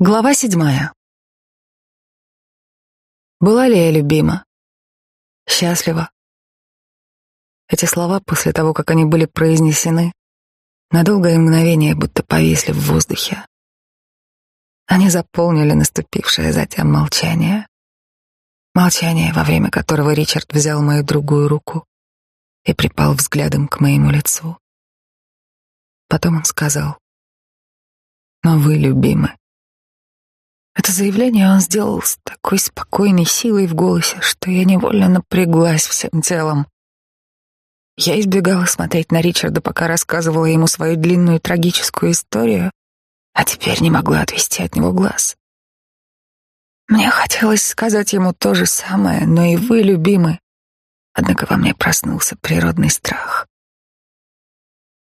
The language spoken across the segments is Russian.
Глава седьмая. Была ли я любима? Счастлива? Эти слова, после того, как они были произнесены, на долгое мгновение будто повисли в воздухе. Они заполнили наступившее затем молчание. Молчание, во время которого Ричард взял мою другую руку и припал взглядом к моему лицу. Потом он сказал, «Но вы любимы». Это заявление он сделал с такой спокойной силой в голосе, что я невольно напряглась всем телом. Я избегала смотреть на Ричарда, пока рассказывала ему свою длинную трагическую историю, а теперь не могла отвести от него глаз. Мне хотелось сказать ему то же самое, но и вы, любимый. Однако во мне проснулся природный страх.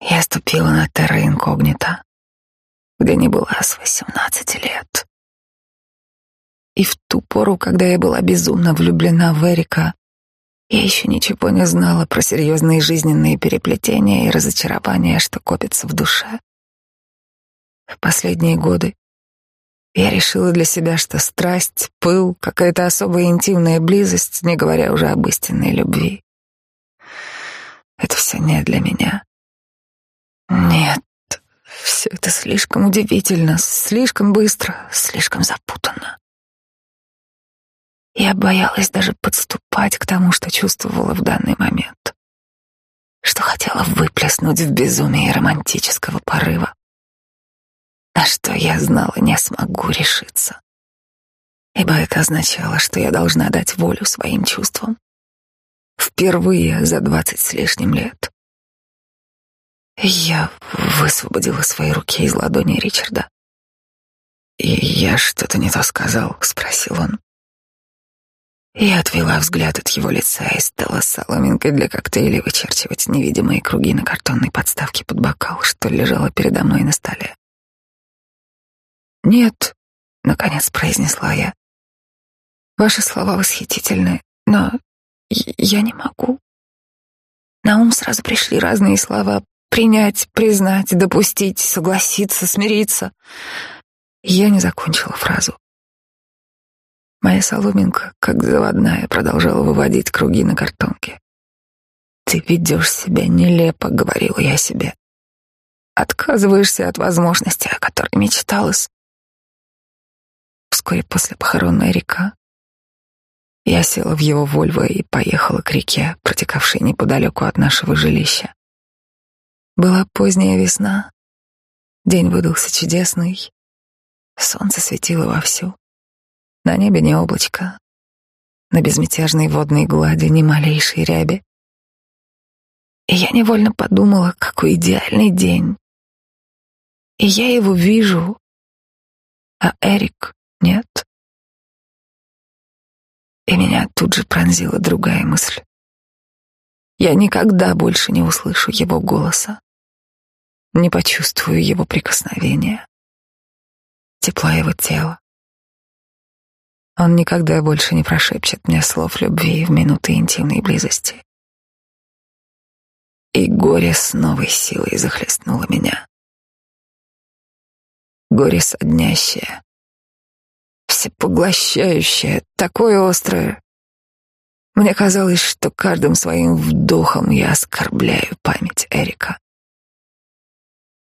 Я ступила на терра инкогнито, где не была с восемнадцати лет. И в ту пору, когда я была безумно влюблена в Эрика, я еще ничего не знала про серьезные жизненные переплетения и разочарования, что копятся в душе. В последние годы я решила для себя, что страсть, пыл, какая-то особая интимная близость, не говоря уже об истинной любви. Это все не для меня. Нет, все это слишком удивительно, слишком быстро, слишком запутанно. Я боялась даже подступать к тому, что чувствовала в данный момент, что хотела выплеснуть в безумие романтического порыва, на что я знала не смогу решиться, ибо это означало, что я должна дать волю своим чувствам. Впервые за двадцать с лишним лет. Я высвободила свои руки из ладони Ричарда. «И я что-то не то сказал?» — спросил он. Я отвела взгляд от его лица и стала соломинкой для коктейлей вычерчивать невидимые круги на картонной подставке под бокал, что лежало передо мной на столе. «Нет», — наконец произнесла я. «Ваши слова восхитительны, но я не могу». На ум сразу пришли разные слова «принять», «признать», «допустить», «согласиться», «смириться». Я не закончила фразу. Моя соломинка, как заводная, продолжала выводить круги на картонке. «Ты ведешь себя нелепо», — говорила я себе. «Отказываешься от возможности, о которой мечталась». Вскоре после похоронной река я села в его Вольво и поехала к реке, протекавшей неподалеку от нашего жилища. Была поздняя весна, день выдался чудесный, солнце светило вовсю. На небе не облачко, на безмятежной водной глади ни малейшей ряби. И я невольно подумала, какой идеальный день. И я его вижу, а Эрик нет. И меня тут же пронзила другая мысль. Я никогда больше не услышу его голоса, не почувствую его прикосновения, тепла его тела. Он никогда больше не прошепчет мне слов любви в минуты интимной близости. И горе с новой силой захлестнуло меня. Горе соднящее, всепоглощающее, такое острое. Мне казалось, что каждым своим вдохом я оскорбляю память Эрика.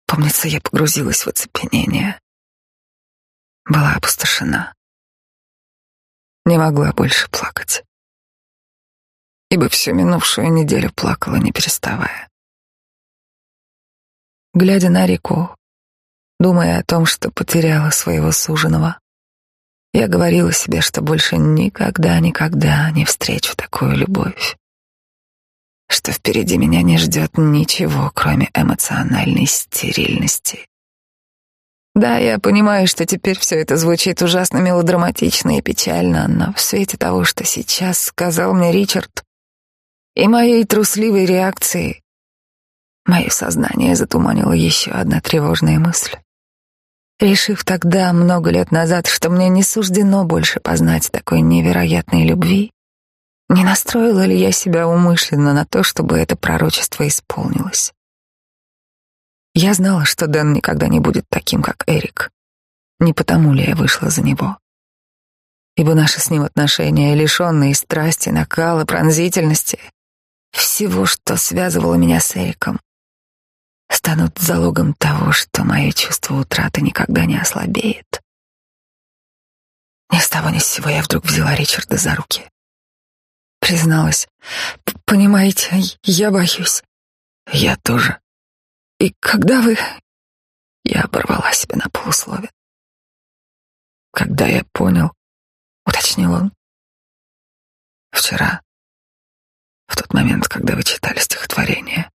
Помнится, я погрузилась в оцепенение. Была опустошена не могла больше плакать. Ибо всю минувшую неделю плакала, не переставая. Глядя на реку, думая о том, что потеряла своего суженого, я говорила себе, что больше никогда, никогда не встречу такую любовь, что впереди меня не ждет ничего, кроме эмоциональной стерильности да, я понимаю, что теперь все это звучит ужасно мелодраматично и печально, но в свете того, что сейчас сказал мне Ричард, и моей трусливой реакции, мое сознание затуманило еще одна тревожная мысль. Решив тогда, много лет назад, что мне не суждено больше познать такой невероятной любви, не настроила ли я себя умышленно на то, чтобы это пророчество исполнилось? Я знала, что Дэн никогда не будет таким, как Эрик. не потому ли я вышла за него. Ибо наши с ним отношения, лишенные страсти, накала, пронзительности, всего, что связывало меня с Эриком, станут залогом того, что мое чувство утраты никогда не ослабеет. Ни с того ни с сего я вдруг взяла Ричарда за руки. Призналась. «Понимаете, я боюсь». «Я тоже». «И когда вы...» Я оборвала себя на полуслове. «Когда я понял», — уточнил он. «Вчера, в тот момент, когда вы читали стихотворение».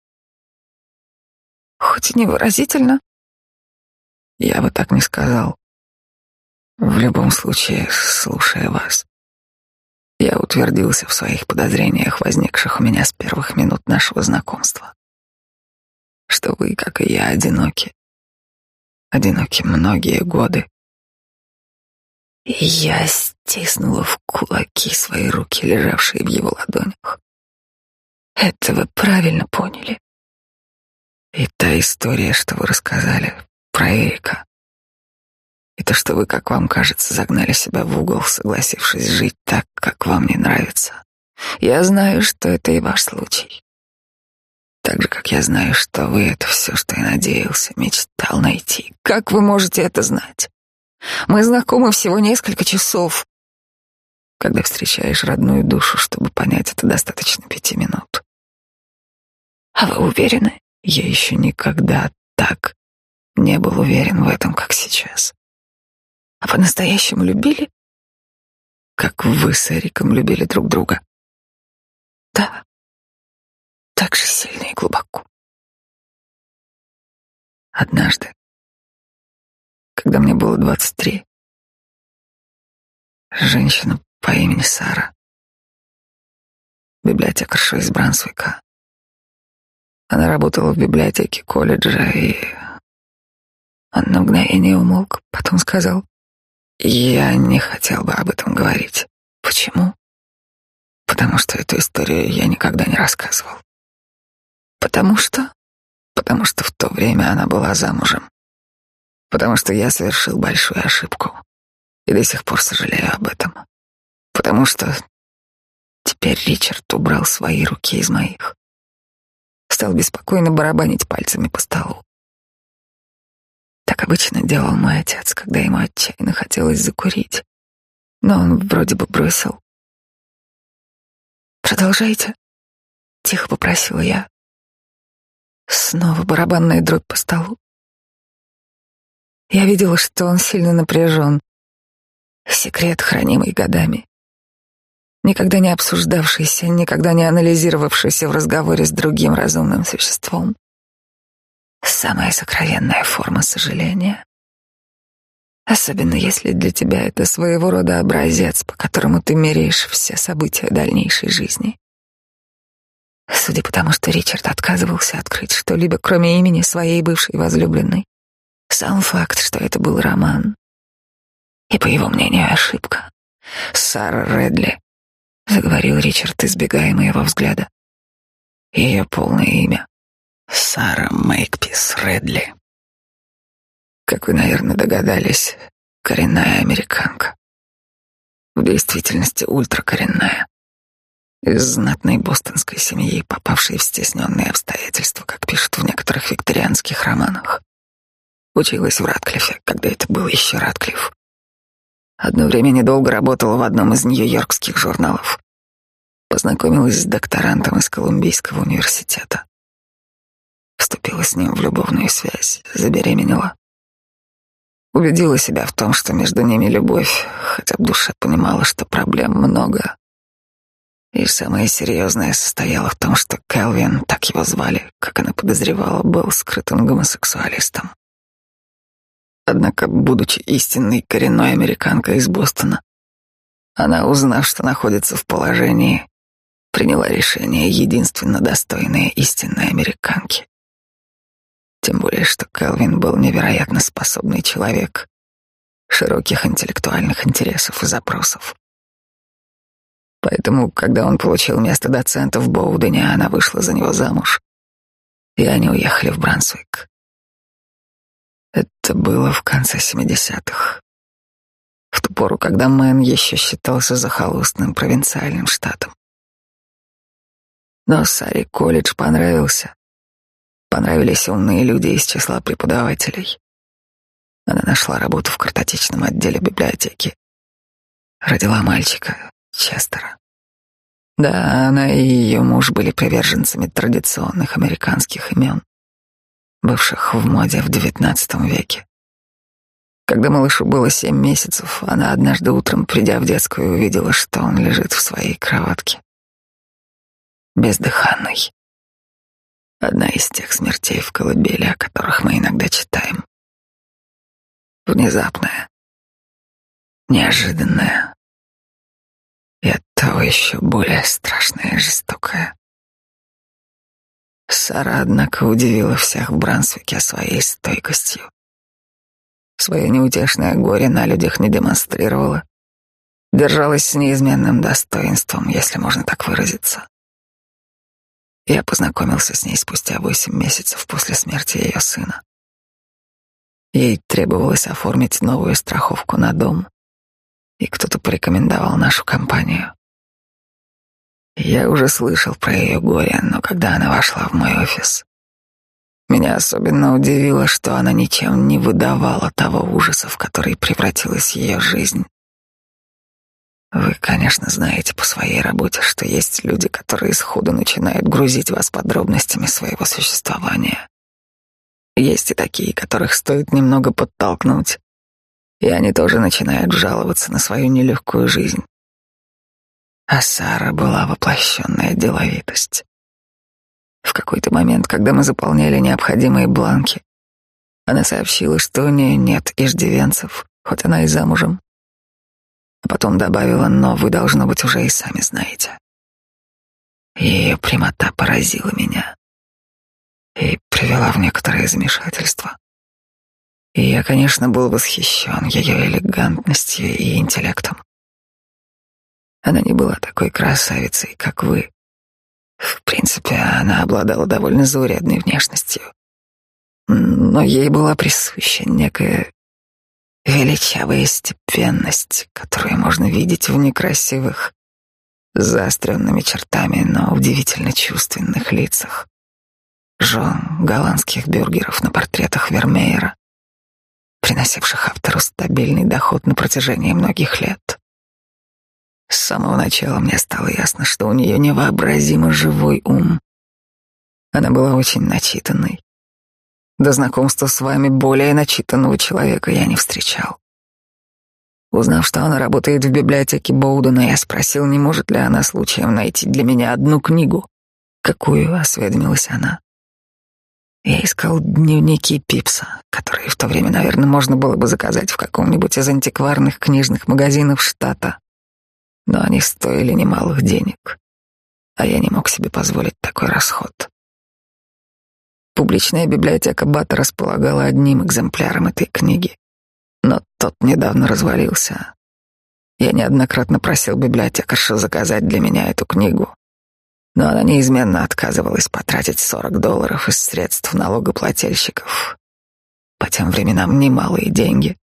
«Хоть и невыразительно». «Я бы так не сказал. В любом случае, слушая вас, я утвердился в своих подозрениях, возникших у меня с первых минут нашего знакомства. Что вы, как и я, одиноки. Одиноки многие годы. И я стиснула в кулаки свои руки, лежавшие в его ладонях. Это вы правильно поняли. И та история, что вы рассказали про Эрика, и то, что вы, как вам кажется, загнали себя в угол, согласившись жить так, как вам не нравится. Я знаю, что это и ваш случай. Так же, как я знаю, что вы — это все, что я надеялся, мечтал найти. Как вы можете это знать? Мы знакомы всего несколько часов. Когда встречаешь родную душу, чтобы понять это, достаточно пяти минут. А вы уверены? Я еще никогда так не был уверен в этом, как сейчас. А по-настоящему любили? Как вы с Эриком любили друг друга. Да, так же сильно и глубоко. Однажды, когда мне было двадцать три, женщина по имени Сара, библиотекарша из Брансвика, она работала в библиотеке колледжа, и он на мгновение умолк, потом сказал, я не хотел бы об этом говорить. Почему? Потому что эту историю я никогда не рассказывал. Потому что? Потому что в то время она была замужем. Потому что я совершил большую ошибку и до сих пор сожалею об этом. Потому что теперь Ричард убрал свои руки из моих. Стал беспокойно барабанить пальцами по столу. Так обычно делал мой отец, когда ему отчаянно хотелось закурить. Но он вроде бы бросил. «Продолжайте», — тихо попросила я. Снова барабанная дробь по столу. Я видела, что он сильно напряжен. Секрет, хранимый годами. Никогда не обсуждавшийся, никогда не анализировавшийся в разговоре с другим разумным существом. Самая сокровенная форма сожаления. Особенно если для тебя это своего рода образец, по которому ты меряешь все события дальнейшей жизни. Судя по тому, что Ричард отказывался открыть что-либо, кроме имени своей бывшей возлюбленной, сам факт, что это был роман, и, по его мнению, ошибка. Сара Редли, заговорил Ричард, избегая моего взгляда. Ее полное имя Сара Мейкпис Редли. Как вы, наверное, догадались, коренная американка. В действительности ультракоренная. Из знатной бостонской семьи, попавшей в стесненные обстоятельства, как пишут в некоторых викторианских романах. Училась в Радклифе, когда это был еще Радклифф. Одно время недолго работала в одном из нью-йоркских журналов. Познакомилась с докторантом из Колумбийского университета вступила с ним в любовную связь, забеременела. Убедила себя в том, что между ними любовь, хотя в душе понимала, что проблем много. И самое серьезное состояло в том, что Келвин, так его звали, как она подозревала, был скрытым гомосексуалистом. Однако, будучи истинной коренной американкой из Бостона, она, узнав, что находится в положении, приняла решение единственно достойное истинной американки. Тем более, что Келвин был невероятно способный человек, широких интеллектуальных интересов и запросов. Поэтому, когда он получил место доцента в Боудене, она вышла за него замуж, и они уехали в Брансвик. Это было в конце семидесятых, в ту пору, когда Мэн еще считался захолустным провинциальным штатом. Но Саре колледж понравился. Понравились умные люди из числа преподавателей. Она нашла работу в картотечном отделе библиотеки. Родила мальчика, Честера. Да, она и ее муж были приверженцами традиционных американских имен, бывших в моде в XIX веке. Когда малышу было семь месяцев, она однажды утром, придя в детскую, увидела, что он лежит в своей кроватке. Бездыханный. Одна из тех смертей в колыбели, о которых мы иногда читаем. Внезапная, неожиданная и оттого еще более страшная и жестокая. Сара, однако, удивила всех в Брансвике своей стойкостью. Свое неутешное горе на людях не демонстрировала, держалась с неизменным достоинством, если можно так выразиться. Я познакомился с ней спустя восемь месяцев после смерти ее сына. Ей требовалось оформить новую страховку на дом, и кто-то порекомендовал нашу компанию. Я уже слышал про ее горе, но когда она вошла в мой офис, меня особенно удивило, что она ничем не выдавала того ужаса, в который превратилась ее жизнь. Вы, конечно, знаете по своей работе, что есть люди, которые сходу начинают грузить вас подробностями своего существования. Есть и такие, которых стоит немного подтолкнуть, и они тоже начинают жаловаться на свою нелегкую жизнь. А Сара была воплощенная деловитость. В какой-то момент, когда мы заполняли необходимые бланки, она сообщила, что у нее нет иждивенцев, хоть она и замужем. А потом добавила, но вы, должно быть, уже и сами знаете. Ее прямота поразила меня и привела в некоторое замешательство. И я, конечно, был восхищен ее элегантностью и интеллектом. Она не была такой красавицей, как вы, в принципе, она обладала довольно заурядной внешностью. Но ей была присуща некая величавая степенность, которую можно видеть в некрасивых, заостренными чертами, но удивительно чувственных лицах. Жен голландских бюргеров на портретах Вермеера, приносивших автору стабильный доход на протяжении многих лет. С самого начала мне стало ясно, что у нее невообразимо живой ум. Она была очень начитанной. До знакомства с вами более начитанного человека я не встречал. Узнав, что она работает в библиотеке Боудена, я спросил, не может ли она случаем найти для меня одну книгу. Какую, осведомилась она. Я искал дневники Пипса, которые в то время, наверное, можно было бы заказать в каком-нибудь из антикварных книжных магазинов штата но они стоили немалых денег, а я не мог себе позволить такой расход. Публичная библиотека Бата располагала одним экземпляром этой книги, но тот недавно развалился. Я неоднократно просил библиотекаршу заказать для меня эту книгу, но она неизменно отказывалась потратить 40 долларов из средств налогоплательщиков. По тем временам немалые деньги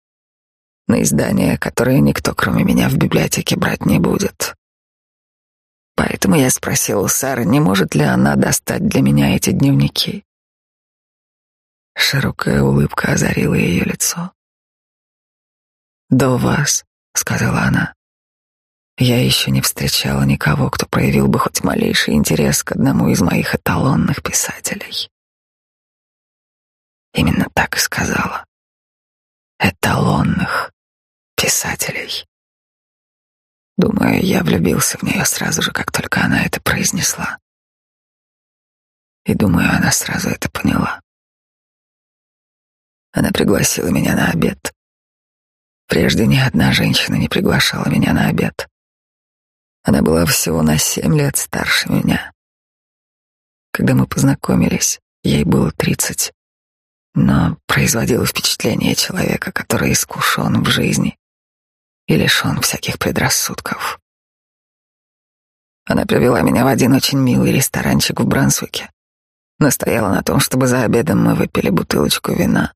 на издание, которое никто, кроме меня, в библиотеке брать не будет. Поэтому я спросил у Сары, не может ли она достать для меня эти дневники. Широкая улыбка озарила ее лицо. «До вас», — сказала она, — «я еще не встречала никого, кто проявил бы хоть малейший интерес к одному из моих эталонных писателей». Именно так и сказала. Эталонных писателей. Думаю, я влюбился в нее сразу же, как только она это произнесла. И думаю, она сразу это поняла. Она пригласила меня на обед. Прежде ни одна женщина не приглашала меня на обед. Она была всего на семь лет старше меня. Когда мы познакомились, ей было тридцать, но производила впечатление человека, который искушен в жизни и лишен всяких предрассудков. Она привела меня в один очень милый ресторанчик в Брансвике. Настояла на том, чтобы за обедом мы выпили бутылочку вина,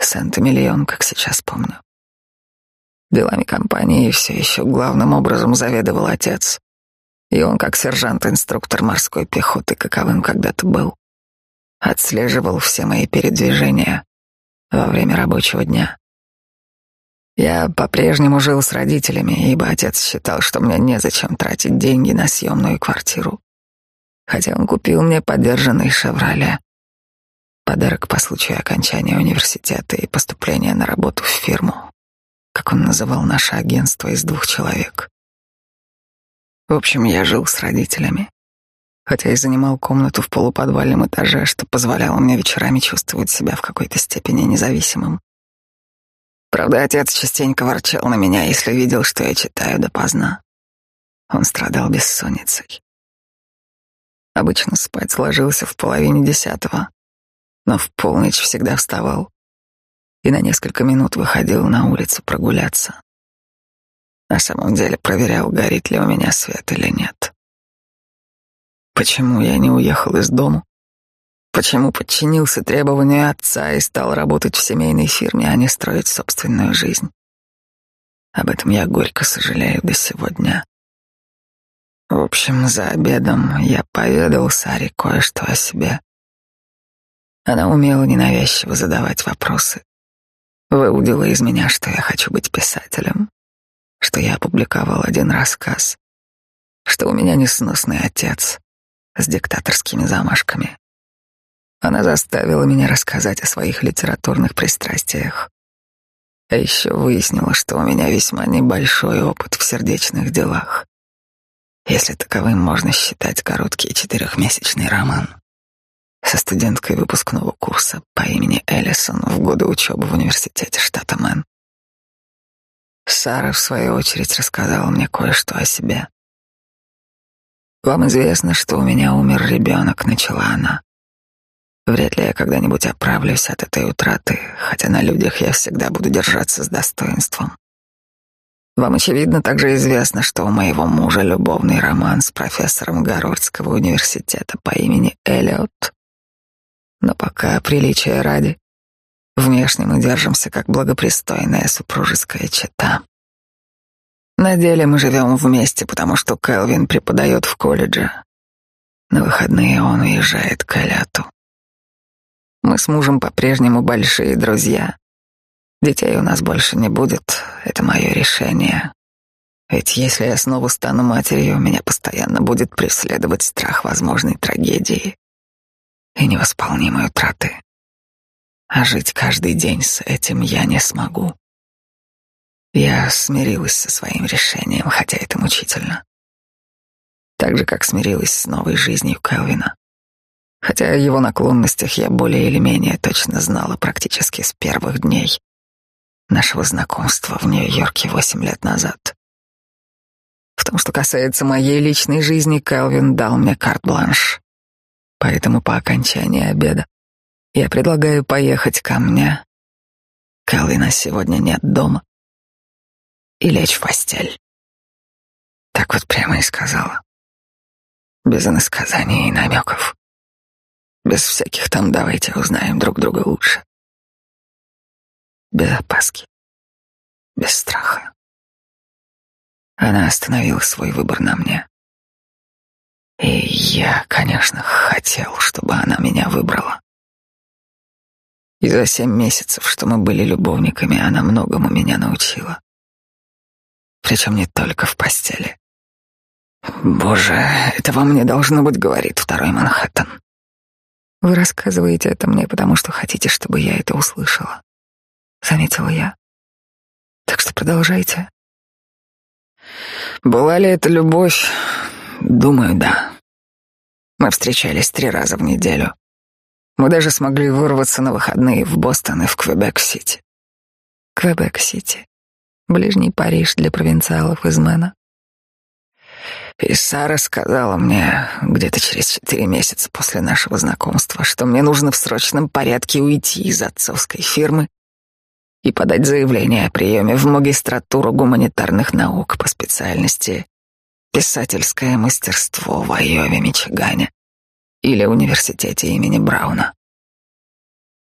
Сент-Эмильон, как сейчас помню. Делами компании все еще главным образом заведовал отец. И он, как сержант-инструктор морской пехоты, каковым когда-то был, отслеживал все мои передвижения во время рабочего дня. Я по-прежнему жил с родителями, ибо отец считал, что мне незачем тратить деньги на съемную квартиру. Хотя он купил мне подержанный «Шевроле». Подарок по случаю окончания университета и поступления на работу в фирму, как он называл наше агентство из двух человек. В общем, я жил с родителями, хотя и занимал комнату в полуподвальном этаже, что позволяло мне вечерами чувствовать себя в какой-то степени независимым. Правда, отец частенько ворчал на меня, если видел, что я читаю допоздна. Он страдал бессонницей. Обычно спать ложился в половине десятого, но в полночь всегда вставал и на несколько минут выходил на улицу прогуляться. На самом деле проверял, горит ли у меня свет или нет. Почему я не уехал из дома? Почему подчинился требованию отца и стал работать в семейной фирме, а не строить собственную жизнь? Об этом я горько сожалею до сегодня. В общем, за обедом я поведал Саре кое-что о себе. Она умела ненавязчиво задавать вопросы. Выудила из меня, что я хочу быть писателем, что я опубликовал один рассказ, что у меня несносный отец с диктаторскими замашками. Она заставила меня рассказать о своих литературных пристрастиях. А еще выяснила, что у меня весьма небольшой опыт в сердечных делах, если таковым можно считать короткий четырехмесячный роман со студенткой выпускного курса по имени Эллисон в годы учебы в университете штата Мэн. Сара, в свою очередь, рассказала мне кое-что о себе. «Вам известно, что у меня умер ребенок», — начала она. «Вряд ли я когда-нибудь оправлюсь от этой утраты, хотя на людях я всегда буду держаться с достоинством. Вам, очевидно, также известно, что у моего мужа любовный роман с профессором Гарвардского университета по имени Эллиот. Но пока, приличия ради, внешне мы держимся как благопристойная супружеская чета. На деле мы живем вместе, потому что Келвин преподает в колледже. На выходные он уезжает к Эляту. Мы с мужем по-прежнему большие друзья. Детей у нас больше не будет, это мое решение. Ведь если я снова стану матерью, меня постоянно будет преследовать страх возможной трагедии и невосполнимой утраты. А жить каждый день с этим я не смогу. Я смирилась со своим решением, хотя это мучительно. Так же, как смирилась с новой жизнью Келвина. Хотя о его наклонностях я более или менее точно знала практически с первых дней нашего знакомства в Нью-Йорке восемь лет назад. В том, что касается моей личной жизни, Келвин дал мне карт-бланш. Поэтому по окончании обеда я предлагаю поехать ко мне. Келвина сегодня нет дома и лечь в постель. Так вот прямо и сказала. Без иносказаний и намеков. Без всяких там «давайте узнаем друг друга лучше». Без опаски. Без страха. Она остановила свой выбор на мне. И я, конечно, хотел, чтобы она меня выбрала. И за семь месяцев, что мы были любовниками, она многому меня научила. Причем не только в постели. Боже, это во мне должно быть, говорит второй Манхэттен. Вы рассказываете это мне, потому что хотите, чтобы я это услышала. Заметила я. Так что продолжайте. Была ли это любовь? Думаю, да. Мы встречались три раза в неделю. Мы даже смогли вырваться на выходные в Бостон и в Квебек-Сити. Квебек-Сити. Ближний Париж для провинциалов из Мэна. И Сара сказала мне где-то через четыре месяца после нашего знакомства, что мне нужно в срочном порядке уйти из отцовской фирмы и подать заявление о приеме в магистратуру гуманитарных наук по специальности «Писательское мастерство» в Айове, Мичигане или университете имени Брауна.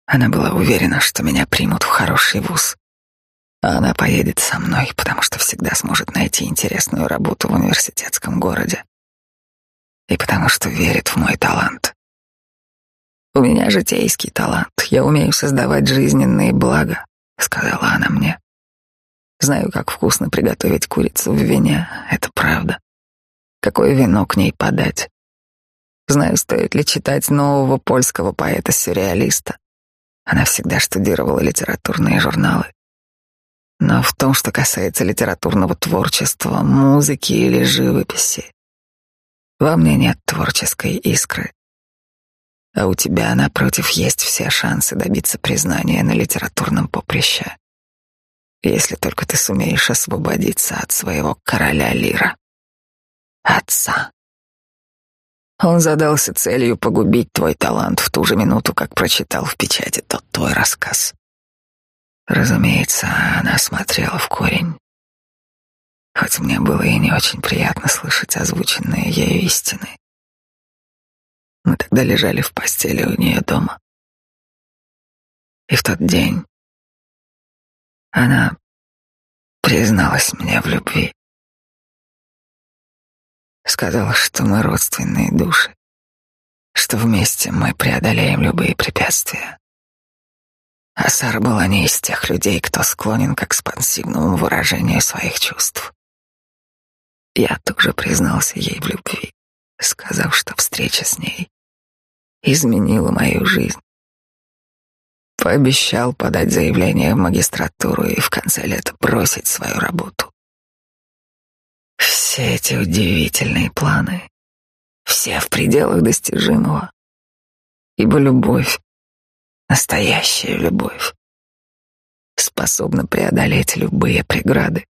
Она была уверена, что меня примут в хороший вуз. Она поедет со мной, потому что всегда сможет найти интересную работу в университетском городе. И потому что верит в мой талант. У меня житейский талант. Я умею создавать жизненные блага, сказала она мне. Знаю, как вкусно приготовить курицу в вине. Это правда. Какое вино к ней подать? Знаю, стоит ли читать нового польского поэта-сюрреалиста. Она всегда штудировала литературные журналы. Но в том, что касается литературного творчества, музыки или живописи, во мне нет творческой искры. А у тебя, напротив, есть все шансы добиться признания на литературном поприще, если только ты сумеешь освободиться от своего короля Лира, отца. Он задался целью погубить твой талант в ту же минуту, как прочитал в печати тот твой рассказ. Разумеется, она смотрела в корень. Хоть мне было и не очень приятно слышать озвученные ею истины. Мы тогда лежали в постели у нее дома. И в тот день она призналась мне в любви. Сказала, что мы родственные души, что вместе мы преодолеем любые препятствия. А Сара была не из тех людей, кто склонен к экспансивному выражению своих чувств. Я тоже признался ей в любви, сказав, что встреча с ней изменила мою жизнь. Пообещал подать заявление в магистратуру и в конце лета бросить свою работу. Все эти удивительные планы, все в пределах достижимого. Ибо любовь, настоящая любовь, способна преодолеть любые преграды.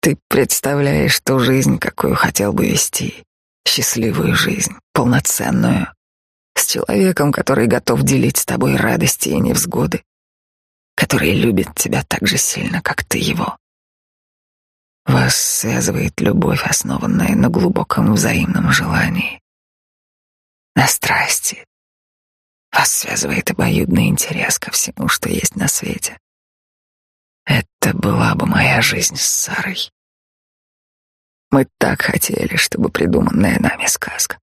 Ты представляешь ту жизнь, какую хотел бы вести, счастливую жизнь, полноценную, с человеком, который готов делить с тобой радости и невзгоды, который любит тебя так же сильно, как ты его. Вас связывает любовь, основанная на глубоком взаимном желании, на страсти. Вас связывает обоюдный интерес ко всему, что есть на свете. Это была бы моя жизнь с Сарой. Мы так хотели, чтобы придуманная нами сказка.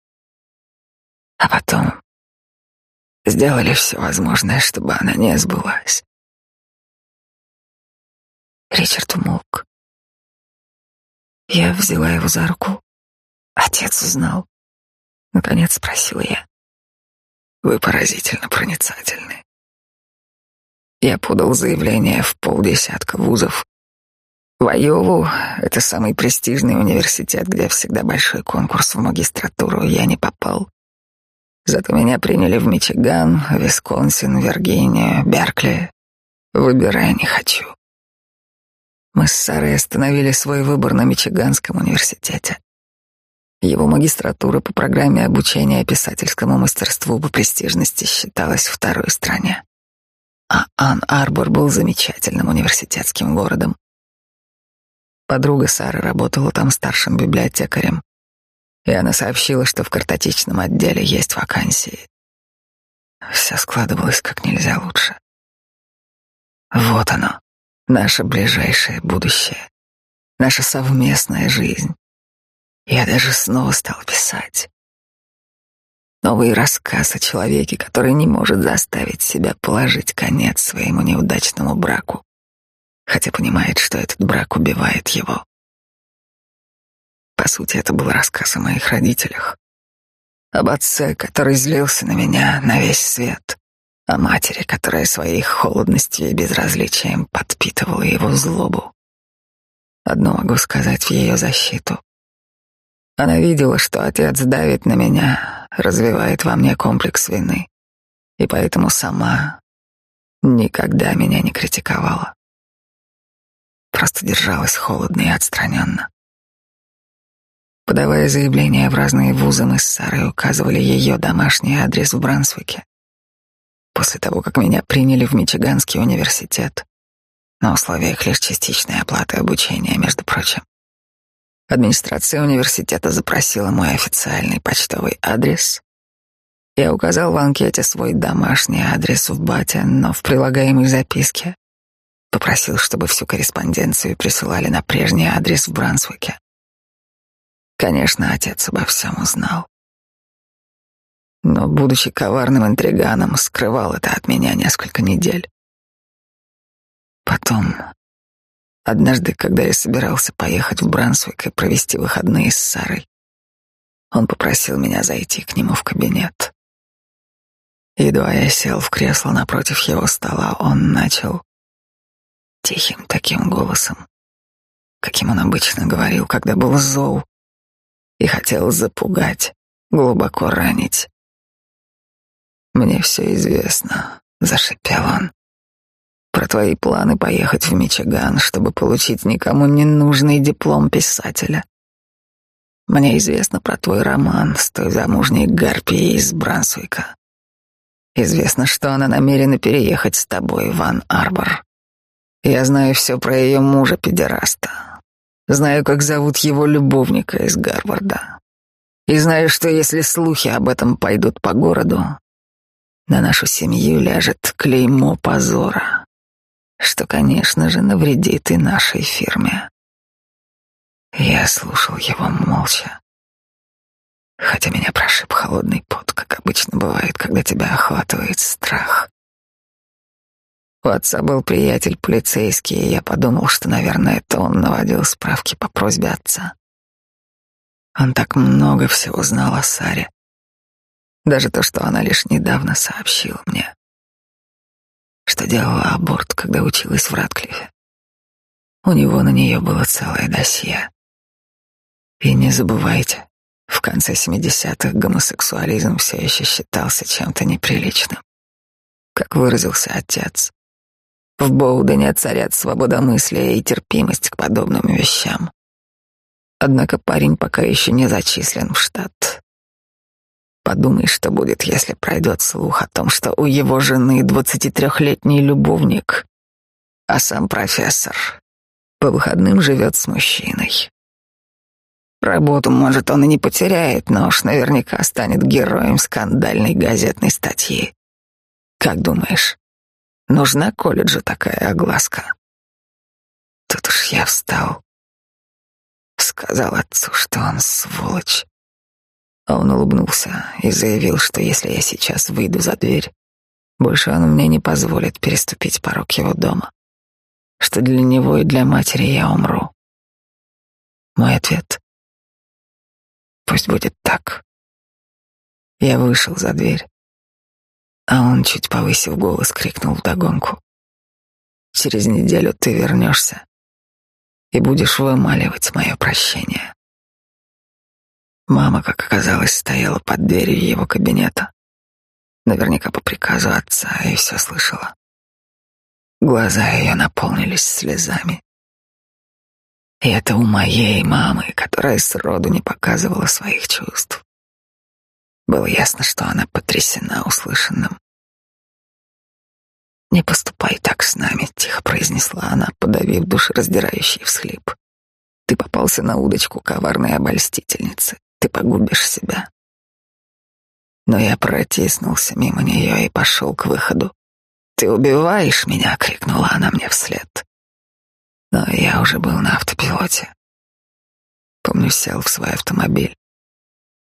А потом сделали все возможное, чтобы она не сбылась. Ричард умолк. Я взяла его за руку. Отец узнал. Наконец спросила я. Вы поразительно проницательны. Я подал заявление в полдесятка вузов. В Айову — это самый престижный университет, где всегда большой конкурс в магистратуру. Я не попал. Зато меня приняли в Мичиган, Висконсин, Виргинию, Беркли. Выбирая не хочу. Мы с Сарой остановили свой выбор на Мичиганском университете. Его магистратура по программе обучения писательскому мастерству по престижности считалась второй стране. А Ан-Арбор был замечательным университетским городом. Подруга Сары работала там старшим библиотекарем, и она сообщила, что в картотечном отделе есть вакансии. Все складывалось как нельзя лучше. Вот оно, наше ближайшее будущее, наша совместная жизнь. Я даже снова стал писать. Новый рассказ о человеке, который не может заставить себя положить конец своему неудачному браку, хотя понимает, что этот брак убивает его. По сути, это был рассказ о моих родителях, об отце, который злился на меня на весь свет, о матери, которая своей холодностью и безразличием подпитывала его злобу. Одно могу сказать в ее защиту. Она видела, что отец давит на меня, развивает во мне комплекс вины, и поэтому сама никогда меня не критиковала. Просто держалась холодно и отстраненно. Подавая заявления в разные вузы, мы с Сарой указывали ее домашний адрес в Брансвике после того, как меня приняли в Мичиганский университет на условиях лишь частичной оплаты обучения, между прочим. Администрация университета запросила мой официальный почтовый адрес, Я указал в анкете свой домашний адрес в Бате, но в прилагаемой записке попросил, чтобы всю корреспонденцию присылали на прежний адрес в Брансвике. Конечно, отец обо всем узнал. Но, будучи коварным интриганом, скрывал это от меня несколько недель. Потом, однажды, когда я собирался поехать в Брансвик и провести выходные с Сарой, он попросил меня зайти к нему в кабинет. Едва я сел в кресло напротив его стола, он начал тихим таким голосом, каким он обычно говорил, когда был зол, и хотел запугать, глубоко ранить. «Мне все известно», — зашипел он. «Про твои планы поехать в Мичиган, чтобы получить никому не нужный диплом писателя. Мне известно про твой роман с той замужней гарпией из Брансуика. Известно, что она намерена переехать с тобой в Ан-Арбор. Я знаю все про ее мужа-педераста. Знаю, как зовут его любовника из Гарварда. И знаю, что если слухи об этом пойдут по городу, на нашу семью ляжет клеймо позора, что, конечно же, навредит и нашей фирме. Я слушал его молча, хотя меня прошиб холодный пот, как обычно бывает, когда тебя охватывает страх. У отца был приятель полицейский, и я подумал, что, наверное, это он наводил справки по просьбе отца. Он так много всего знал о Саре. Даже то, что она лишь недавно сообщила мне, что делала аборт, когда училась в Радклифе. У него на нее было целое досье. И не забывайте, в конце 70-х гомосексуализм все еще считался чем-то неприличным. Как выразился отец, в Боудене царят свободомыслие и терпимость к подобным вещам. Однако парень пока еще не зачислен в штат. Подумай, что будет, если пройдет слух о том, что у его жены 23-летний любовник, а сам профессор по выходным живет с мужчиной. Работу, может, он и не потеряет, но уж наверняка станет героем скандальной газетной статьи. Как думаешь, Нужна колледжу такая огласка. Тут уж я встал. Сказал отцу, что он сволочь. А он улыбнулся и заявил, что если я сейчас выйду за дверь, больше он мне не позволит переступить порог его дома. Что для него и для матери я умру. Мой ответ — пусть будет так. Я вышел за дверь а он, чуть повысив голос, крикнул вдогонку. «Через неделю ты вернешься и будешь вымаливать мое прощение». Мама, как оказалось, стояла под дверью его кабинета, наверняка по приказу отца, и все слышала. Глаза ее наполнились слезами. И это у моей мамы, которая сроду не показывала своих чувств. Было ясно, что она потрясена услышанным. «Не поступай так с нами», — тихо произнесла она, подавив душераздирающий всхлип. «Ты попался на удочку коварной обольстительницы. Ты погубишь себя». Но я протиснулся мимо нее и пошел к выходу. «Ты убиваешь меня!» — крикнула она мне вслед. Но я уже был на автопилоте. Помню, сел в свой автомобиль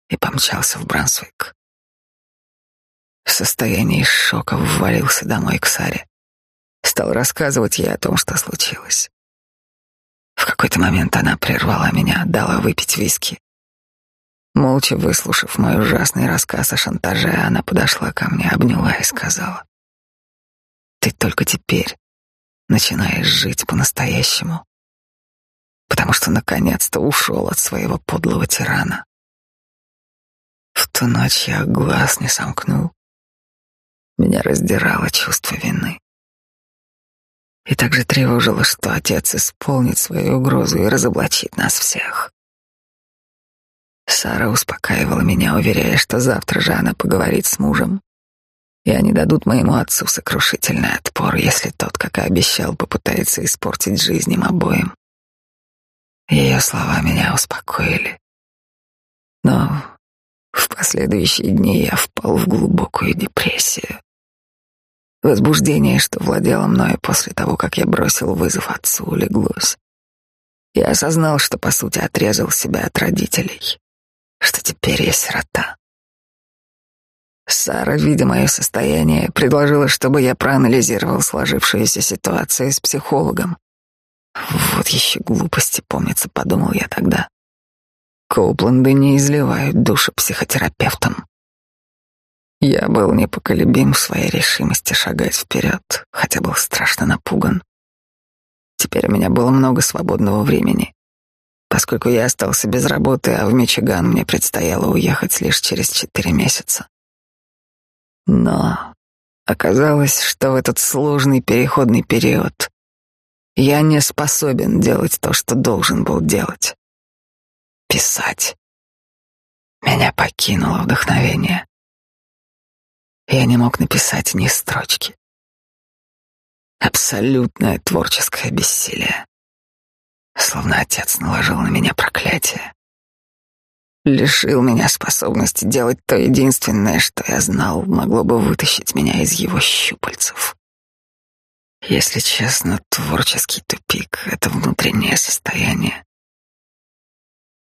и помчался в Брансвик. В состоянии шока ввалился домой к Саре. Стал рассказывать ей о том, что случилось. В какой-то момент она прервала меня, дала выпить виски. Молча выслушав мой ужасный рассказ о шантаже, она подошла ко мне, обняла и сказала, «Ты только теперь начинаешь жить по-настоящему, потому что наконец-то ушел от своего подлого тирана. В ту ночь я глаз не сомкнул. Меня раздирало чувство вины. И также тревожило, что отец исполнит свою угрозу и разоблачит нас всех. Сара успокаивала меня, уверяя, что завтра же она поговорит с мужем, и они дадут моему отцу сокрушительный отпор, если тот, как и обещал, попытается испортить жизнь им обоим. Ее слова меня успокоили. Но В последующие дни я впал в глубокую депрессию. Возбуждение, что владело мною после того, как я бросил вызов отцу, улеглось. Я осознал, что, по сути, отрезал себя от родителей, что теперь я сирота. Сара, видя мое состояние, предложила, чтобы я проанализировал сложившуюся ситуацию с психологом. Вот еще глупости, помнится, подумал я тогда. Коупленды не изливают души психотерапевтам. Я был непоколебим в своей решимости шагать вперед, хотя был страшно напуган. Теперь у меня было много свободного времени, поскольку я остался без работы, а в Мичиган мне предстояло уехать лишь через четыре месяца. Но оказалось, что в этот сложный переходный период я не способен делать то, что должен был делать. Писать. Меня покинуло вдохновение. Я не мог написать ни строчки. Абсолютное творческое бессилие. Словно отец наложил на меня проклятие лишил меня способности делать то единственное, что я знал, могло бы вытащить меня из его щупальцев. Если честно, творческий тупик — это внутреннее состояние.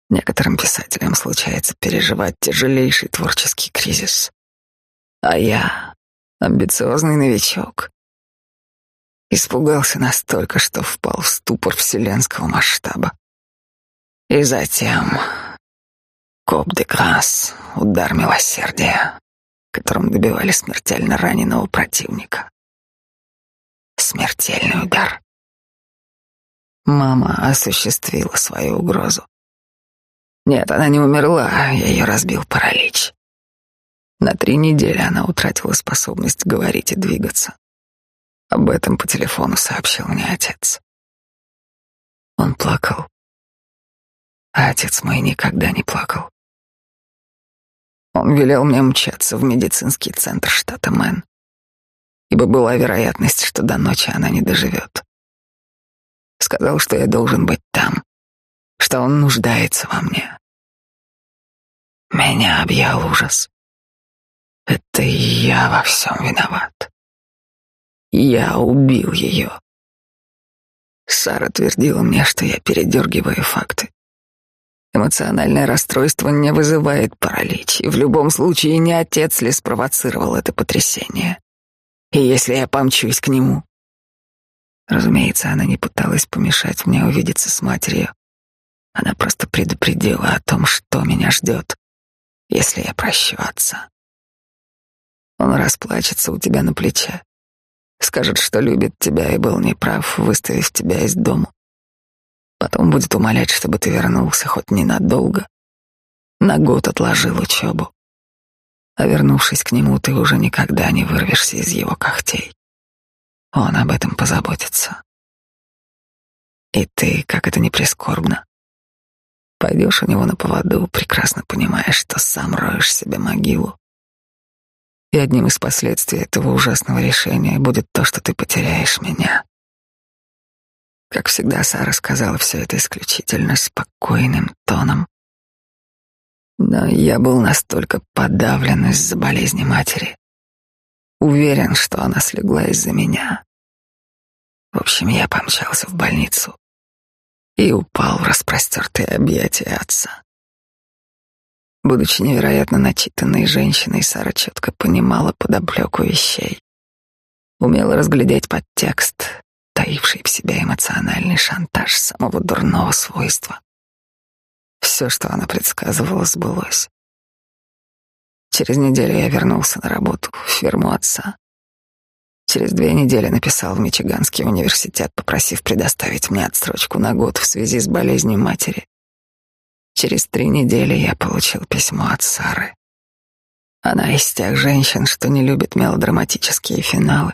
Некоторым писателям случается переживать тяжелейший творческий кризис. А я, амбициозный новичок, испугался настолько, что впал в ступор вселенского масштаба. И затем Коп де Грасс, удар милосердия, которым добивали смертельно раненого противника. Смертельный удар. Мама осуществила свою угрозу. Нет, она не умерла, я ее разбил паралич. На три недели она утратила способность говорить и двигаться. Об этом по телефону сообщил мне отец. Он плакал. А отец мой никогда не плакал. Он велел мне мчаться в медицинский центр штата Мэн, ибо была вероятность, что до ночи она не доживет. Сказал, что я должен быть там, что он нуждается во мне. Меня объял ужас. Это я во всем виноват. Я убил ее. Сара твердила мне, что я передергиваю факты. Эмоциональное расстройство не вызывает паралич, и в любом случае не отец ли спровоцировал это потрясение. И если я помчусь к нему... Разумеется, она не пыталась помешать мне увидеться с матерью. Она просто предупредила о том, что меня ждет, если я прощу отца. Он расплачется у тебя на плече, скажет, что любит тебя и был неправ, выставив тебя из дома. Потом будет умолять, чтобы ты вернулся хоть ненадолго. На год отложил учебу. А вернувшись к нему, ты уже никогда не вырвешься из его когтей. Он об этом позаботится. И ты, как это не прискорбно, пойдешь у него на поводу, прекрасно понимая, что сам роешь себе могилу. И одним из последствий этого ужасного решения будет то, что ты потеряешь меня. Как всегда, Сара сказала все это исключительно спокойным тоном. Но я был настолько подавлен из-за болезни матери. Уверен, что она слегла из-за меня. В общем, я помчался в больницу и упал в распростертые объятия отца. Будучи невероятно начитанной женщиной, Сара четко понимала подоплеку вещей. Умела разглядеть подтекст, таивший в себе эмоциональный шантаж самого дурного свойства. Все, что она предсказывала, сбылось. Через неделю я вернулся на работу в фирму отца. Через две недели написал в Мичиганский университет, попросив предоставить мне отсрочку на год в связи с болезнью матери. Через три недели я получил письмо от Сары. Она из тех женщин, что не любит мелодраматические финалы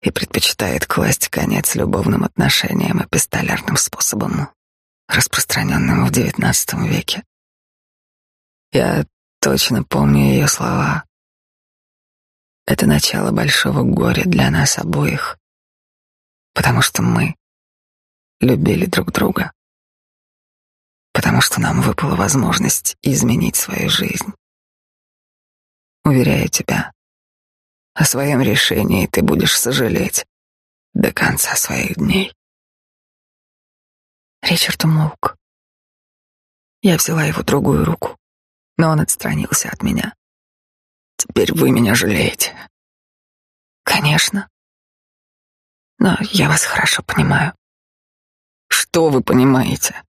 и предпочитает класть конец любовным отношениям эпистолярным способом, распространенным в XIX веке. Я точно помню ее слова. Это начало большого горя для нас обоих, потому что мы любили друг друга, потому что нам выпала возможность изменить свою жизнь. Уверяю тебя, о своем решении ты будешь сожалеть до конца своих дней. Ричард умолк. Я взяла его другую руку, но он отстранился от меня. Теперь вы меня жалеете. Конечно. Но я вас хорошо понимаю. Что вы понимаете?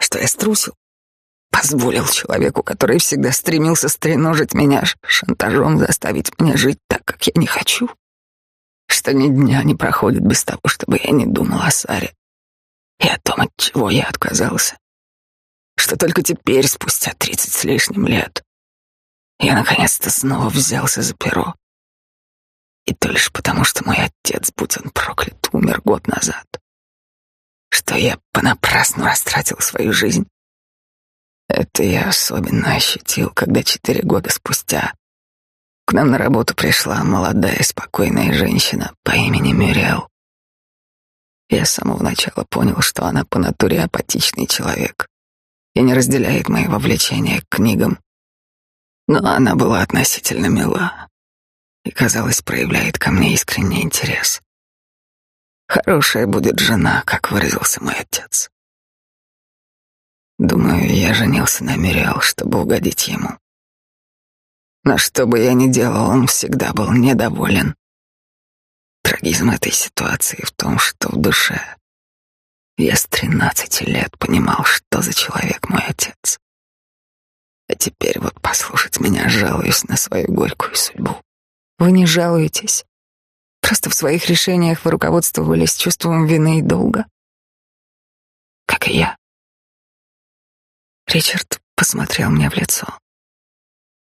Что я струсил? Позволил человеку, который всегда стремился стреножить меня, шантажом заставить меня жить так, как я не хочу. Что ни дня не проходит без того, чтобы я не думал о Саре и о том, от чего я отказался. Что только теперь, спустя тридцать с лишним лет, я наконец-то снова взялся за перо. И то лишь потому, что мой отец, будь он проклят, умер год назад. Что я понапрасну растратил свою жизнь. Это я особенно ощутил, когда четыре года спустя к нам на работу пришла молодая спокойная женщина по имени Мюрриел. Я с самого начала понял, что она по натуре апатичный человек и не разделяет моего влечения к книгам. Но она была относительно мила и, казалось, проявляет ко мне искренний интерес. Хорошая будет жена, как выразился мой отец. Думаю, я женился на Мириал, чтобы угодить ему. Но что бы я ни делал, он всегда был недоволен. Трагизм этой ситуации в том, что в душе я с тринадцати лет понимал, что за человек мой отец. А теперь вот послушать меня, жалуюсь на свою горькую судьбу. Вы не жалуетесь. Просто в своих решениях вы руководствовались чувством вины и долга. Как и я. Ричард посмотрел мне в лицо.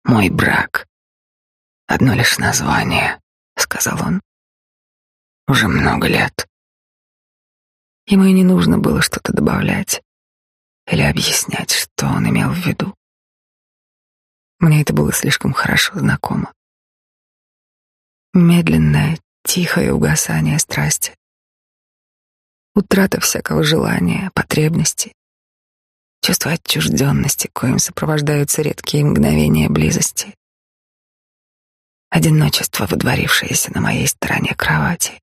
«Мой брак. Одно лишь название», — сказал он. «Уже много лет». Ему и не нужно было что-то добавлять или объяснять, что он имел в виду. Мне это было слишком хорошо знакомо. Медленное, тихое угасание страсти. Утрата всякого желания, потребности, чувство отчужденности, коим сопровождаются редкие мгновения близости. Одиночество, выдворившееся на моей стороне кровати.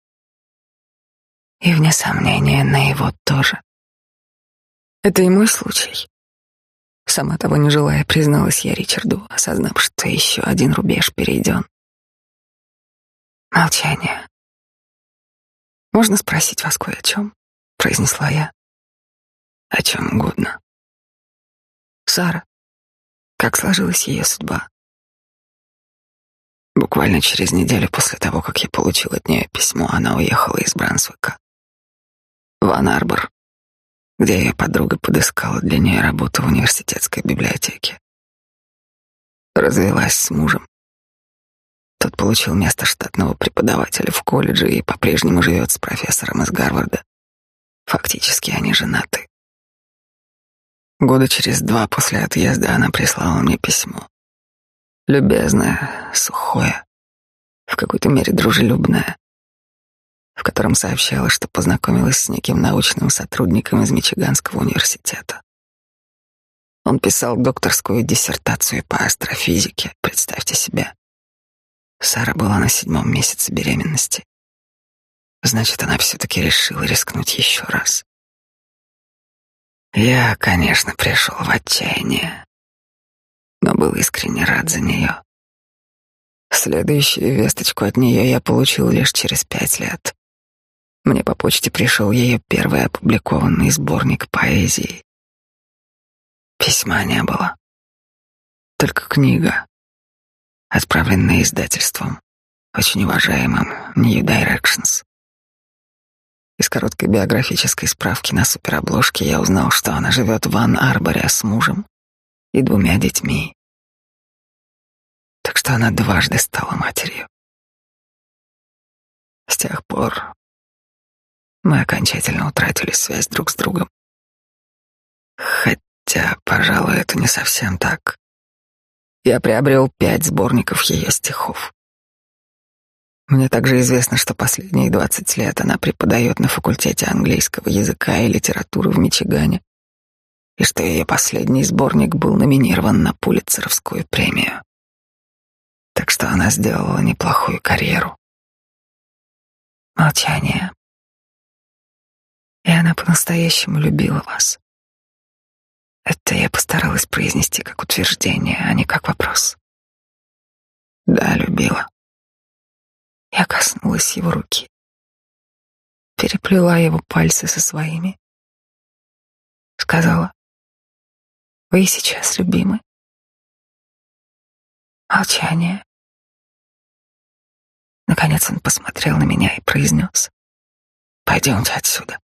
И, вне сомнения, на его тоже. Это и мой случай. Сама того не желая, призналась я Ричарду, осознав, что еще один рубеж перейден. Молчание. «Можно спросить вас кое о чем?» — произнесла я. «О чем угодно». Сара. Как сложилась ее судьба? Буквально через неделю после того, как я получил от нее письмо, она уехала из Брансвика в Ан-Арбор, где ее подруга подыскала для нее работу в университетской библиотеке. Развелась с мужем. Тот получил место штатного преподавателя в колледже и по-прежнему живет с профессором из Гарварда. Фактически они женаты. Года через два после отъезда она прислала мне письмо. Любезное, сухое, в какой-то мере дружелюбное, в котором сообщала, что познакомилась с неким научным сотрудником из Мичиганского университета. Он писал докторскую диссертацию по астрофизике, представьте себе. Сара была на седьмом месяце беременности. Значит, она все-таки решила рискнуть еще раз. Я, конечно, пришел в отчаяние, но был искренне рад за нее. Следующую весточку от нее я получил лишь через пять лет. Мне по почте пришел ее первый опубликованный сборник поэзии. Письма не было, только книга, отправленная издательством, очень уважаемым New Directions. Из короткой биографической справки на суперобложке я узнал, что она живет в Ан-Арборе с мужем и двумя детьми. Так что она дважды стала матерью. С тех пор мы окончательно утратили связь друг с другом. Хотя, пожалуй, это не совсем так. Я приобрел пять сборников ее стихов. Мне также известно, что последние 20 лет она преподает на факультете английского языка и литературы в Мичигане, и что ее последний сборник был номинирован на Пулитцеровскую премию. Так что она сделала неплохую карьеру. Молчание. И она по-настоящему любила вас. Это я постаралась произнести как утверждение, а не как вопрос. Да, любила. Я коснулась его руки, переплела его пальцы со своими. Сказала, вы сейчас любимы. Молчание. Наконец он посмотрел на меня и произнес. Пойдемте отсюда.